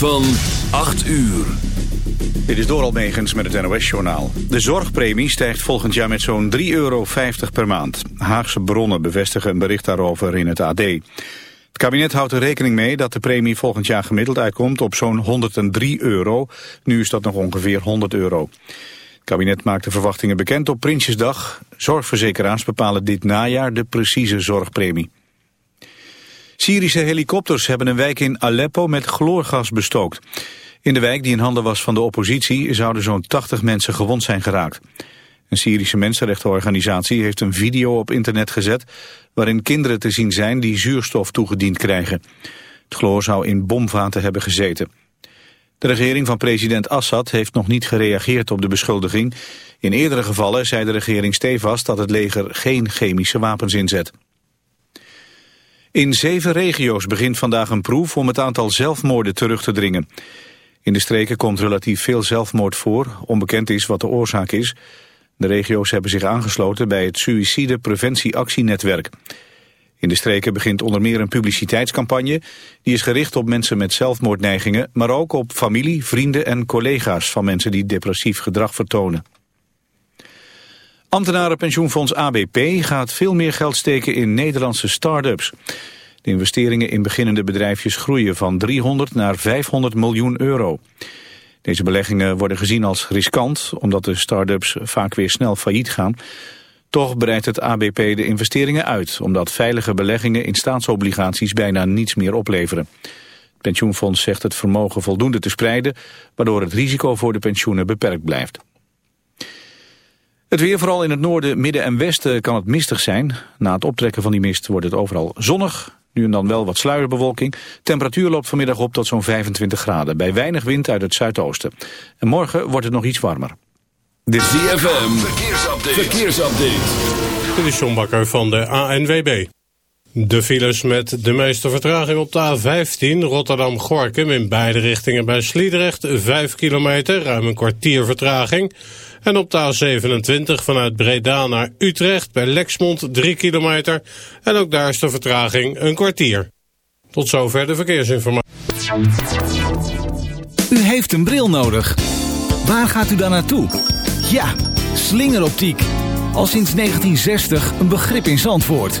van 8 uur. Dit is door Almegens met het NOS-journaal. De zorgpremie stijgt volgend jaar met zo'n 3,50 euro per maand. Haagse bronnen bevestigen een bericht daarover in het AD. Het kabinet houdt er rekening mee dat de premie volgend jaar gemiddeld uitkomt op zo'n 103 euro. Nu is dat nog ongeveer 100 euro. Het kabinet maakt de verwachtingen bekend op Prinsjesdag. Zorgverzekeraars bepalen dit najaar de precieze zorgpremie. Syrische helikopters hebben een wijk in Aleppo met chloorgas bestookt. In de wijk die in handen was van de oppositie zouden zo'n 80 mensen gewond zijn geraakt. Een Syrische mensenrechtenorganisatie heeft een video op internet gezet... waarin kinderen te zien zijn die zuurstof toegediend krijgen. Het chloor zou in bomvaten hebben gezeten. De regering van president Assad heeft nog niet gereageerd op de beschuldiging. In eerdere gevallen zei de regering stevast dat het leger geen chemische wapens inzet. In zeven regio's begint vandaag een proef om het aantal zelfmoorden terug te dringen. In de streken komt relatief veel zelfmoord voor. Onbekend is wat de oorzaak is. De regio's hebben zich aangesloten bij het Suïcide Actienetwerk. In de streken begint onder meer een publiciteitscampagne. Die is gericht op mensen met zelfmoordneigingen... maar ook op familie, vrienden en collega's van mensen die depressief gedrag vertonen. Ambtenarenpensioenfonds ABP gaat veel meer geld steken in Nederlandse start-ups. De investeringen in beginnende bedrijfjes groeien van 300 naar 500 miljoen euro. Deze beleggingen worden gezien als riskant, omdat de start-ups vaak weer snel failliet gaan. Toch breidt het ABP de investeringen uit, omdat veilige beleggingen in staatsobligaties bijna niets meer opleveren. Het pensioenfonds zegt het vermogen voldoende te spreiden, waardoor het risico voor de pensioenen beperkt blijft. Het weer vooral in het noorden, midden en westen kan het mistig zijn. Na het optrekken van die mist wordt het overal zonnig. Nu en dan wel wat sluierbewolking. Temperatuur loopt vanmiddag op tot zo'n 25 graden. Bij weinig wind uit het zuidoosten. En morgen wordt het nog iets warmer. Dit is ZFM. Verkeersupdate. Verkeersupdate. Dit is John Bakker van de ANWB. De files met de meeste vertraging op de A15 Rotterdam-Gorkum in beide richtingen bij Sliedrecht 5 kilometer, ruim een kwartier vertraging. En op de A27 vanuit Breda naar Utrecht bij Lexmond 3 kilometer. En ook daar is de vertraging een kwartier. Tot zover de verkeersinformatie. U heeft een bril nodig. Waar gaat u dan naartoe? Ja, slingeroptiek. Al sinds 1960 een begrip in Zandvoort.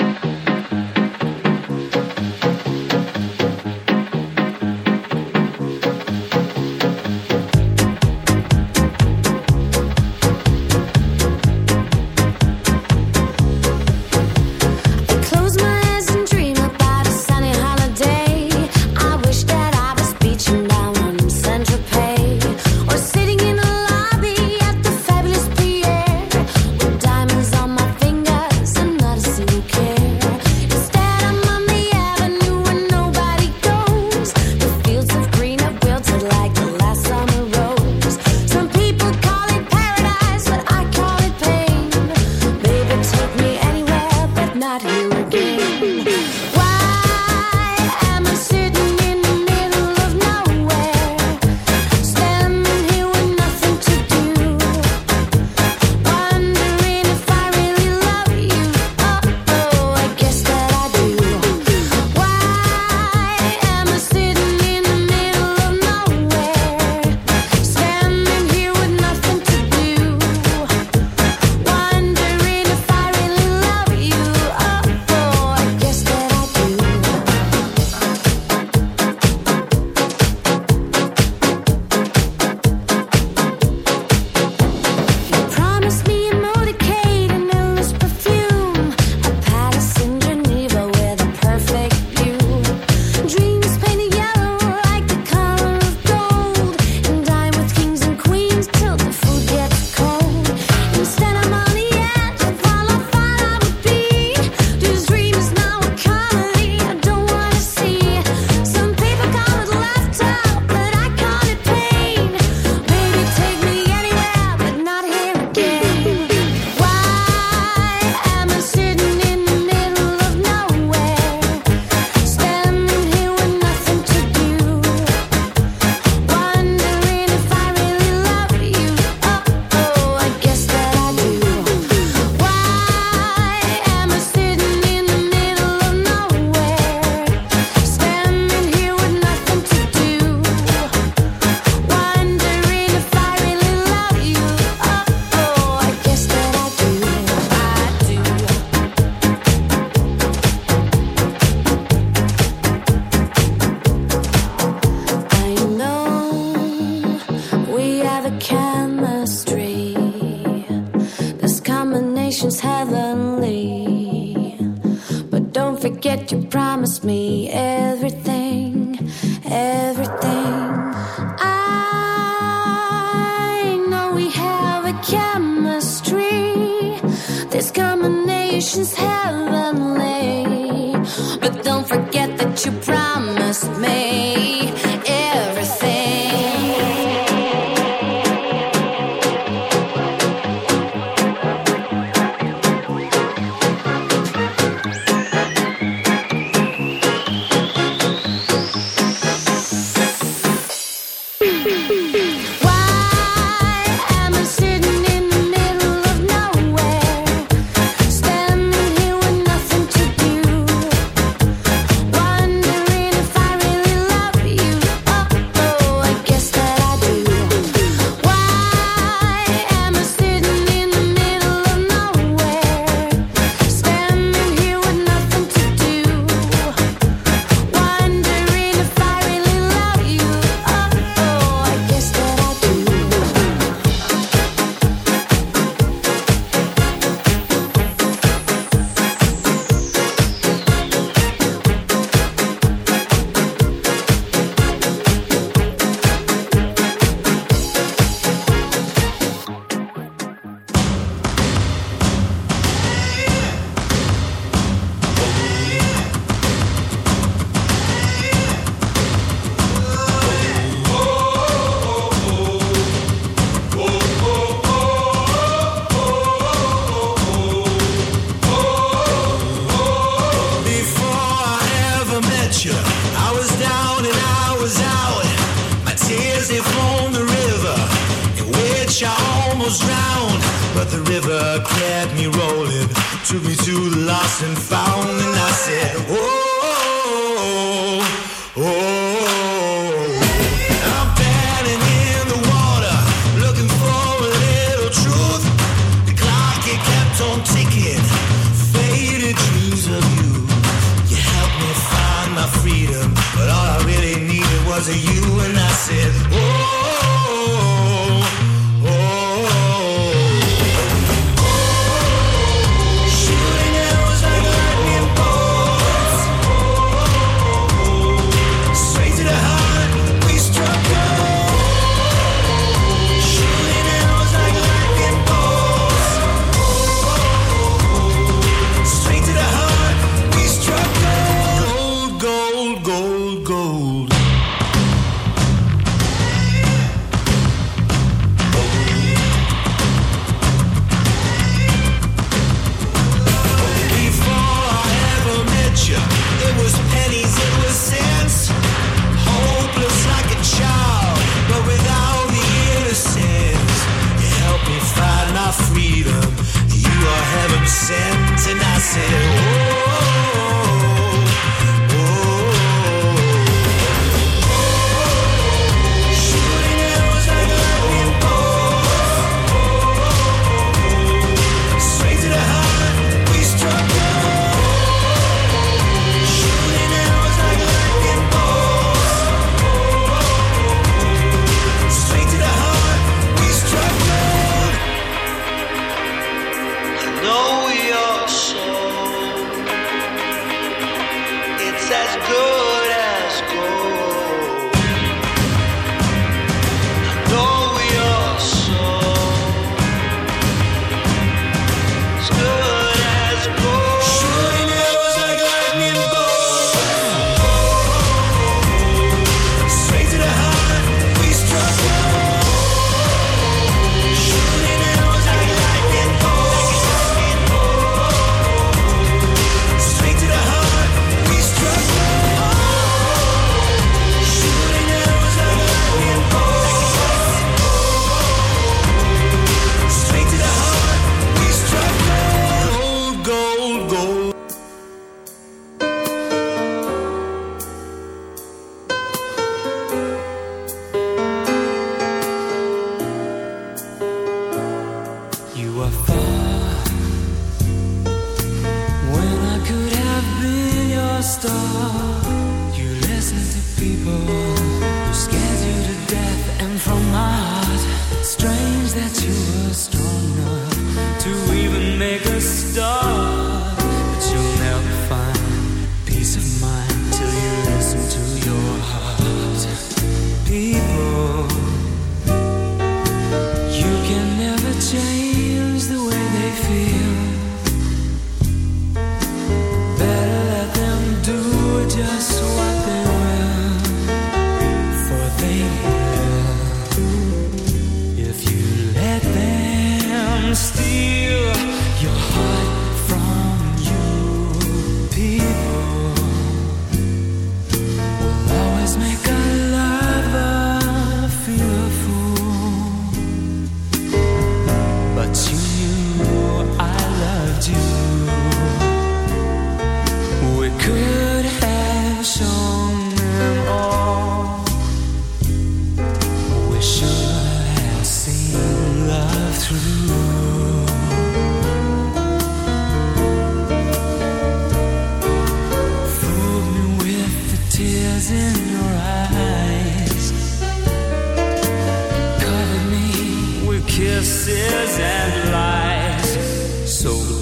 So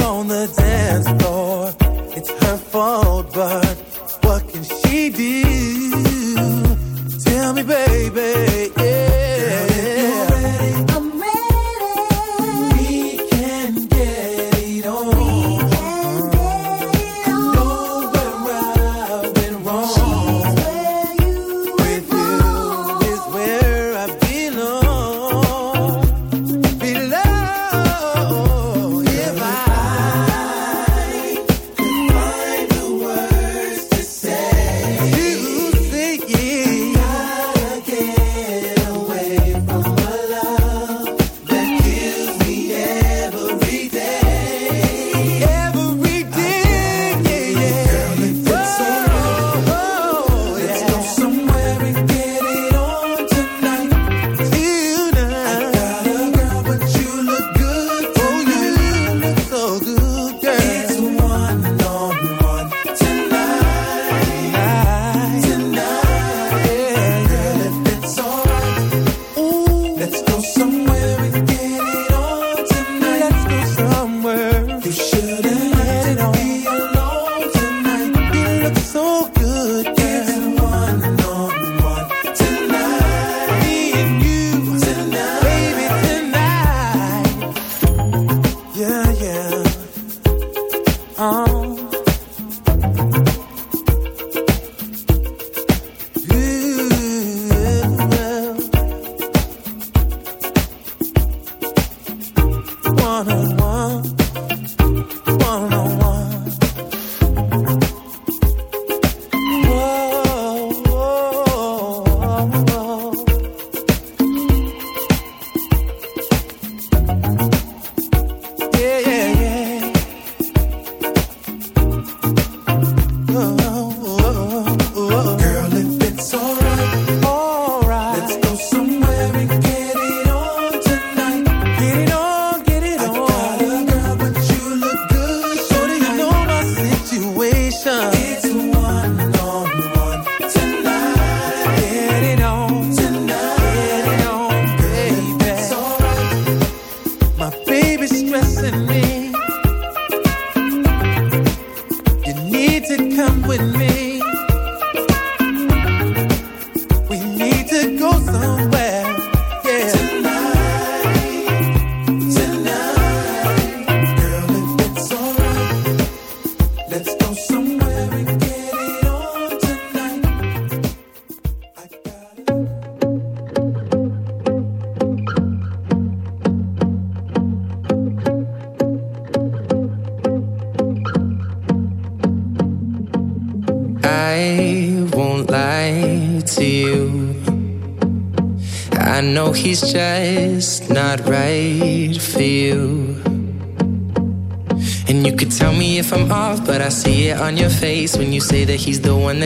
on the dance floor. It's her fault, but what can she do? Tell me, baby.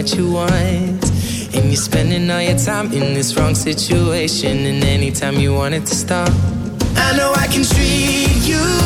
what you want. And you're spending all your time in this wrong situation. And anytime you want it to stop, I know I can treat you.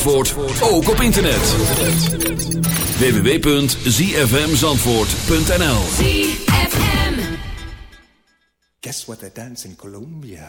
Zandvoort ook op internet. www.zfmzandvoort.nl ZFM Guess what they dance in Colombia?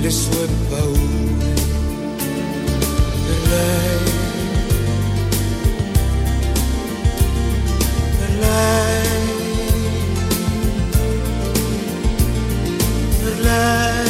e le paure per lei, per lei, per lei,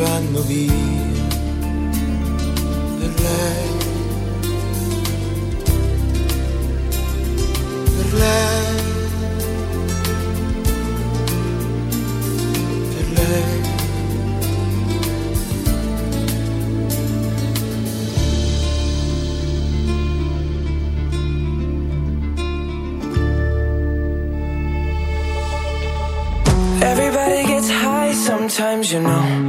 vanno via per lei. Per lei. Per lei. Everybody gets high sometimes, you know.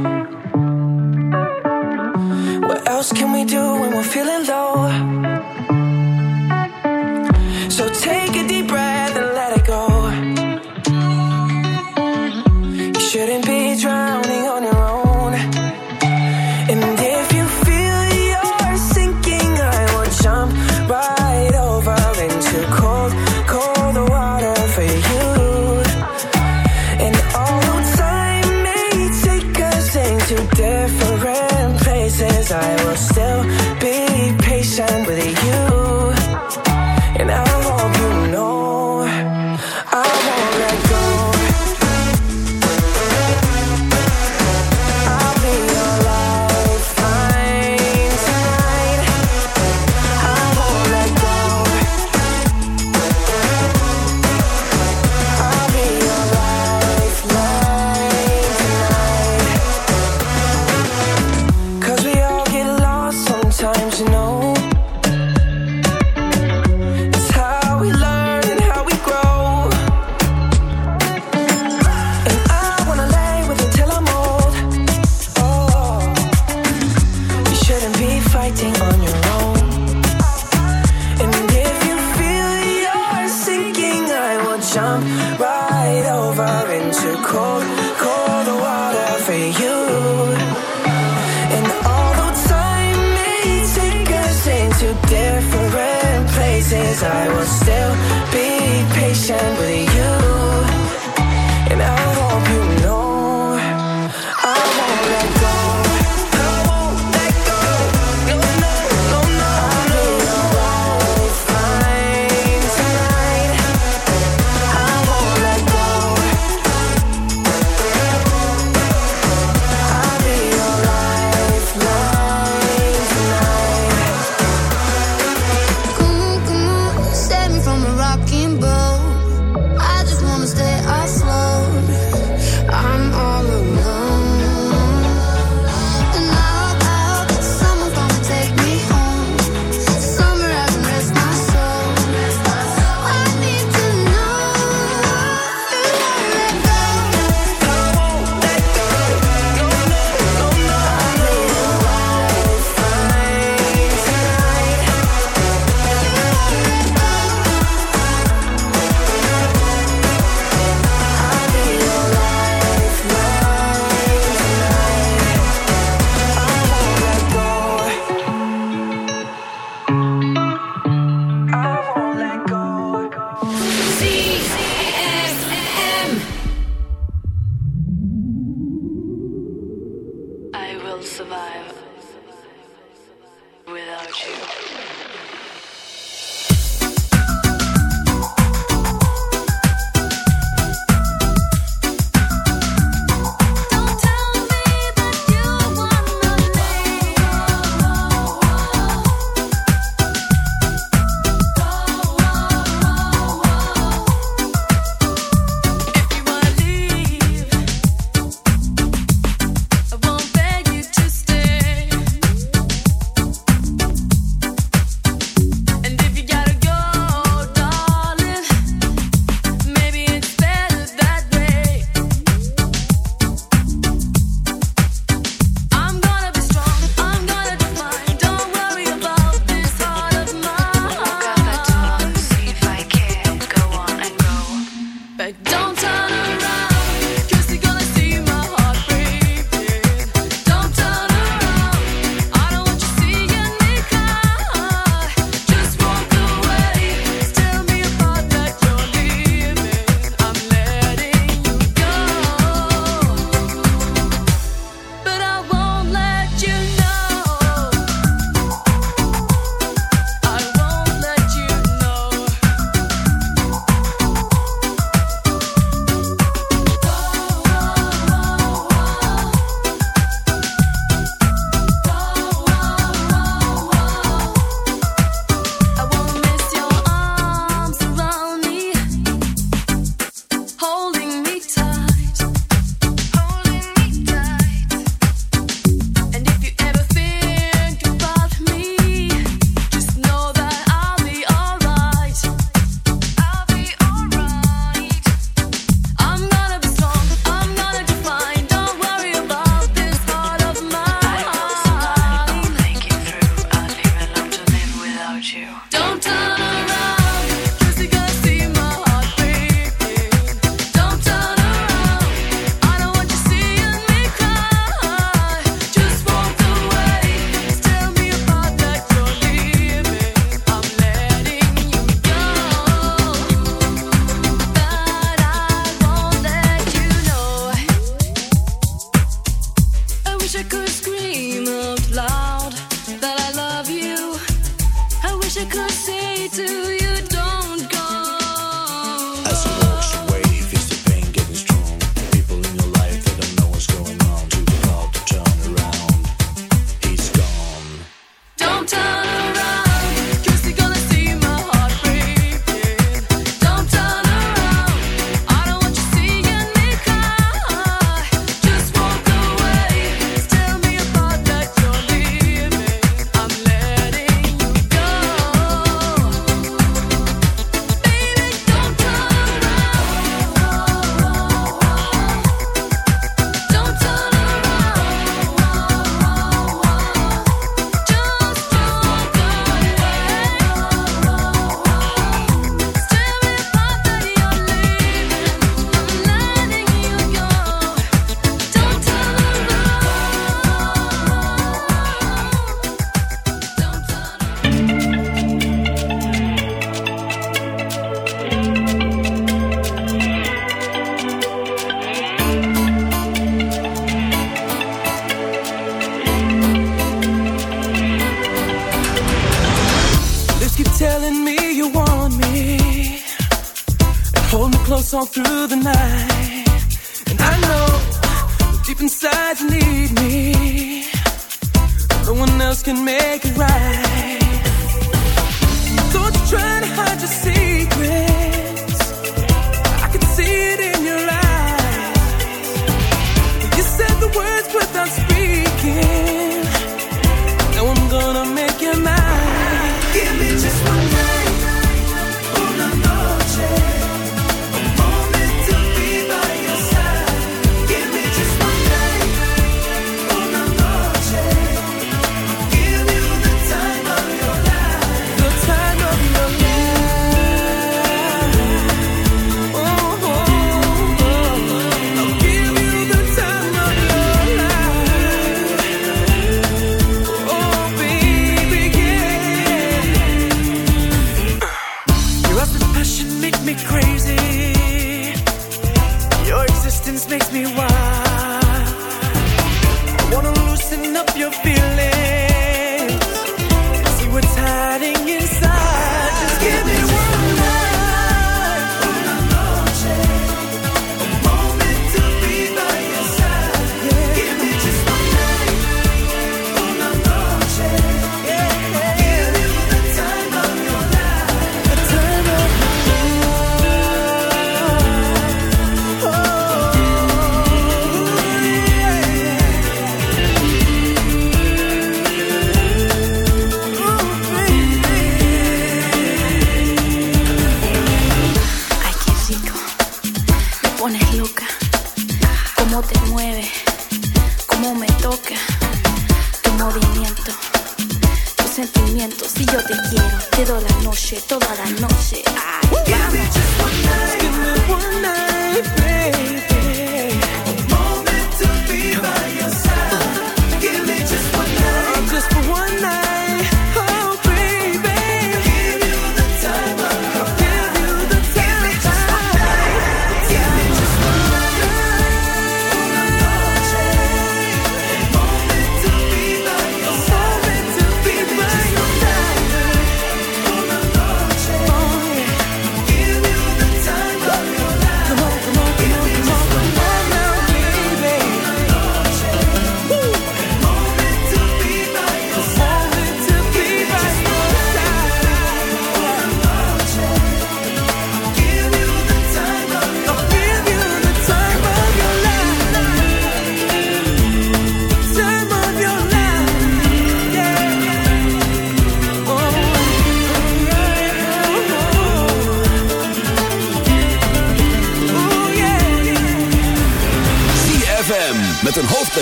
Don't turn around,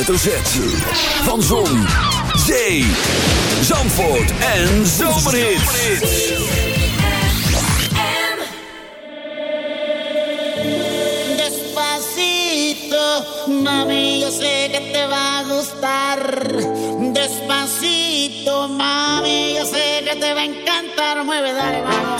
hoofdletter. Van Zon, Zee, Zandvoort en. Despacito, mami, yo sé que te va a gustar. Despacito, mami, yo sé que te va a encantar. Mueve, dale, vamos.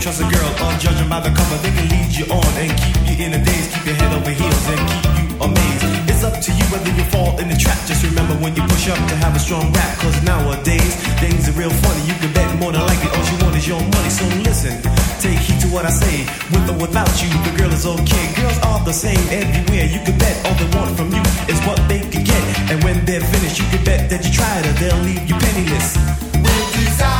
Trust a girl on judging by the cover. They can lead you on and keep you in a daze, keep your head over heels and keep. It's up to you whether you fall in the trap. Just remember when you push up to have a strong rap. Cause nowadays, things are real funny. You can bet more than likely all you want is your money. So listen, take heed to what I say. With or without you, the girl is okay. Girls are the same everywhere. You can bet all they want from you is what they can get. And when they're finished, you can bet that you tried her. They'll leave you penniless. With desire,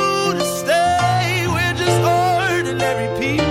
ordinary people.